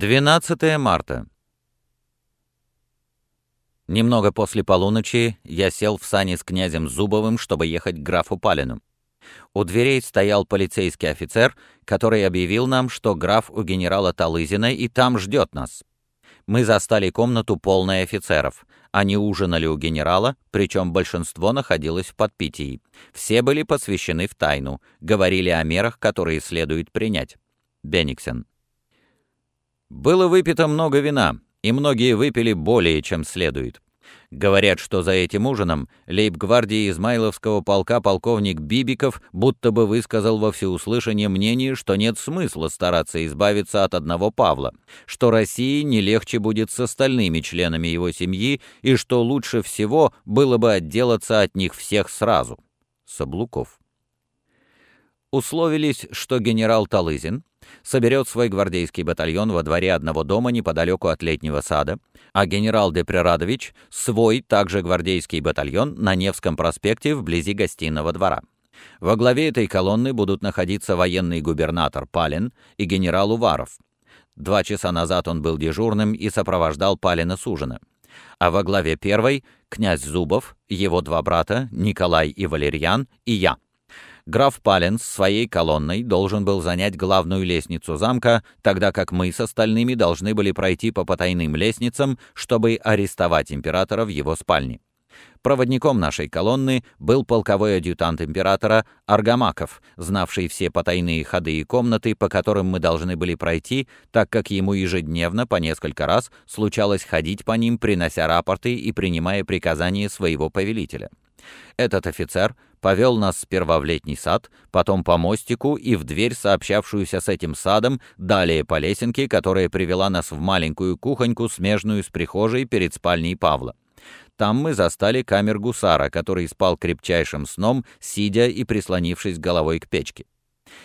12 марта. Немного после полуночи я сел в сани с князем Зубовым, чтобы ехать к графу Палину. У дверей стоял полицейский офицер, который объявил нам, что граф у генерала Талызина и там ждет нас. Мы застали комнату полной офицеров. Они ужинали у генерала, причем большинство находилось в подпитии. Все были посвящены в тайну, говорили о мерах, которые следует принять. Бениксен. Было выпито много вина, и многие выпили более, чем следует. Говорят, что за этим ужином лейб-гвардии Измайловского полка полковник Бибиков будто бы высказал во всеуслышание мнение, что нет смысла стараться избавиться от одного Павла, что России не легче будет с остальными членами его семьи и что лучше всего было бы отделаться от них всех сразу. Саблуков. Условились, что генерал Талызин соберет свой гвардейский батальон во дворе одного дома неподалеку от летнего сада, а генерал Деприрадович — свой, также гвардейский батальон на Невском проспекте вблизи гостиного двора. Во главе этой колонны будут находиться военный губернатор Палин и генерал Уваров. Два часа назад он был дежурным и сопровождал Палина с ужина. А во главе первой — князь Зубов, его два брата, Николай и Валерьян, и я — Граф Пален с своей колонной должен был занять главную лестницу замка, тогда как мы с остальными должны были пройти по потайным лестницам, чтобы арестовать императора в его спальне. Проводником нашей колонны был полковой адъютант императора Аргамаков, знавший все потайные ходы и комнаты, по которым мы должны были пройти, так как ему ежедневно по несколько раз случалось ходить по ним, принося рапорты и принимая приказания своего повелителя. Этот офицер повел нас сперва в летний сад, потом по мостику и в дверь, сообщавшуюся с этим садом, далее по лесенке, которая привела нас в маленькую кухоньку, смежную с прихожей перед спальней Павла. Там мы застали камер гусара, который спал крепчайшим сном, сидя и прислонившись головой к печке.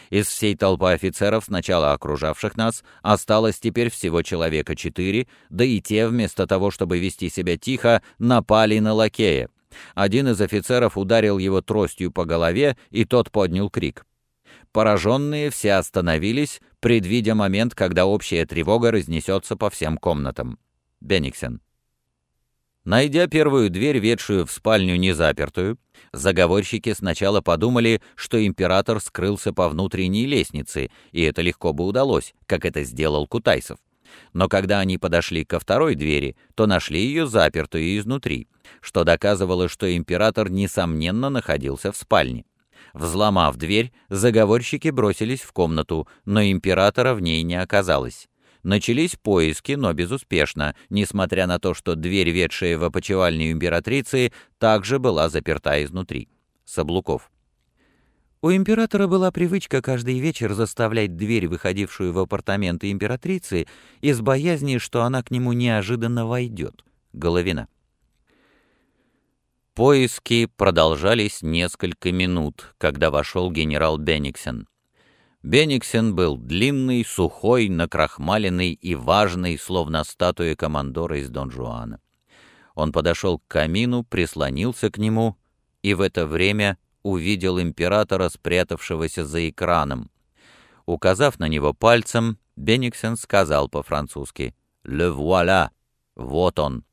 Из всей толпы офицеров, сначала окружавших нас, осталось теперь всего человека четыре, да и те, вместо того, чтобы вести себя тихо, напали на лакея. Один из офицеров ударил его тростью по голове, и тот поднял крик. Пораженные все остановились, предвидя момент, когда общая тревога разнесется по всем комнатам. Бениксен. Найдя первую дверь, ведшую в спальню незапертую, заговорщики сначала подумали, что император скрылся по внутренней лестнице, и это легко бы удалось, как это сделал Кутайсов. Но когда они подошли ко второй двери, то нашли ее запертую изнутри, что доказывало, что император, несомненно, находился в спальне. Взломав дверь, заговорщики бросились в комнату, но императора в ней не оказалось. Начались поиски, но безуспешно, несмотря на то, что дверь, ведшая в опочивальню императрицы, также была заперта изнутри. Саблуков. У императора была привычка каждый вечер заставлять дверь, выходившую в апартаменты императрицы, из боязни, что она к нему неожиданно войдет. Головина. Поиски продолжались несколько минут, когда вошел генерал Бениксен. Бениксен был длинный, сухой, накрахмаленный и важный, словно статуя командора из Дон Жуана. Он подошел к камину, прислонился к нему, и в это время увидел императора, спрятавшегося за экраном. Указав на него пальцем, Бениксен сказал по-французски «Le voilà! Вот он!»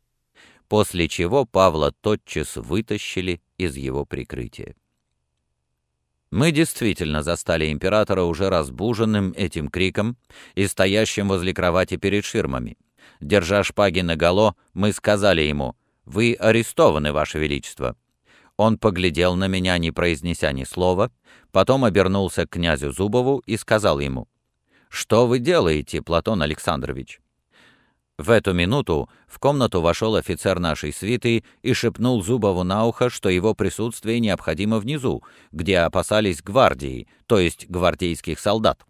После чего Павла тотчас вытащили из его прикрытия. Мы действительно застали императора уже разбуженным этим криком и стоящим возле кровати перед ширмами. Держа шпаги наголо, мы сказали ему «Вы арестованы, Ваше Величество». Он поглядел на меня, не произнеся ни слова, потом обернулся к князю Зубову и сказал ему, «Что вы делаете, Платон Александрович?» В эту минуту в комнату вошел офицер нашей свиты и шепнул Зубову на ухо, что его присутствие необходимо внизу, где опасались гвардии, то есть гвардейских солдат.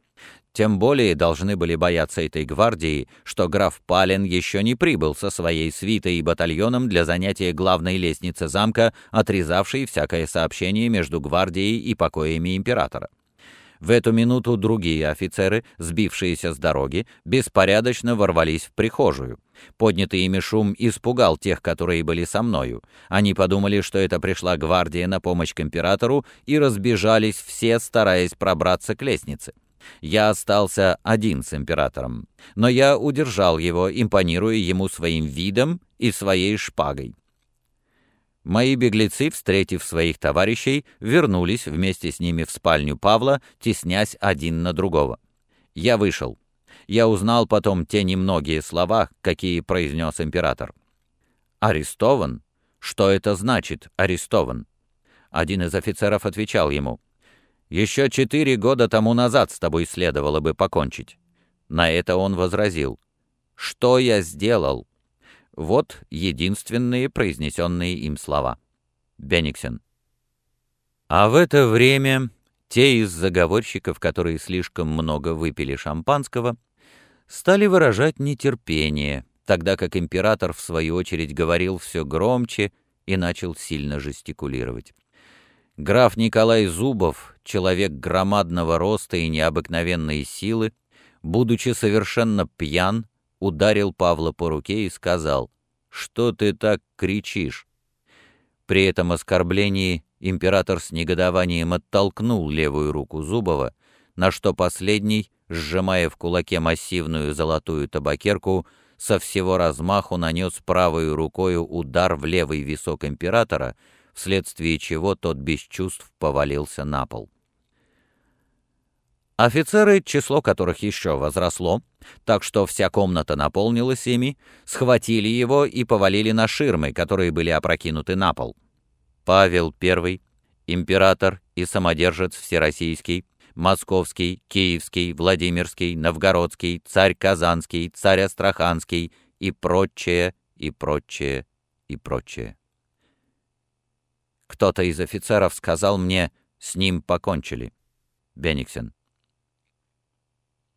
Тем более должны были бояться этой гвардии, что граф Пален еще не прибыл со своей свитой и батальоном для занятия главной лестницы замка, отрезавшей всякое сообщение между гвардией и покоями императора. В эту минуту другие офицеры, сбившиеся с дороги, беспорядочно ворвались в прихожую. Поднятый ими шум испугал тех, которые были со мною. Они подумали, что это пришла гвардия на помощь к императору, и разбежались все, стараясь пробраться к лестнице. Я остался один с императором, но я удержал его, импонируя ему своим видом и своей шпагой. Мои беглецы, встретив своих товарищей, вернулись вместе с ними в спальню Павла, теснясь один на другого. Я вышел. Я узнал потом те немногие слова, какие произнес император. «Арестован? Что это значит, арестован?» Один из офицеров отвечал ему, «Еще четыре года тому назад с тобой следовало бы покончить». На это он возразил, «Что я сделал? Вот единственные произнесенные им слова. Бениксен. А в это время те из заговорщиков, которые слишком много выпили шампанского, стали выражать нетерпение, тогда как император, в свою очередь, говорил все громче и начал сильно жестикулировать. Граф Николай Зубов, человек громадного роста и необыкновенной силы, будучи совершенно пьян, ударил Павла по руке и сказал, «Что ты так кричишь?» При этом оскорблении император с негодованием оттолкнул левую руку Зубова, на что последний, сжимая в кулаке массивную золотую табакерку, со всего размаху нанес правой рукою удар в левый висок императора, вследствие чего тот без чувств повалился на пол. Офицеры, число которых еще возросло, так что вся комната наполнилась ими, схватили его и повалили на ширмы, которые были опрокинуты на пол. Павел I, император и самодержец всероссийский, московский, киевский, владимирский, новгородский, царь Казанский, царь Астраханский и прочее, и прочее, и прочее. Кто-то из офицеров сказал мне, с ним покончили. Бениксен.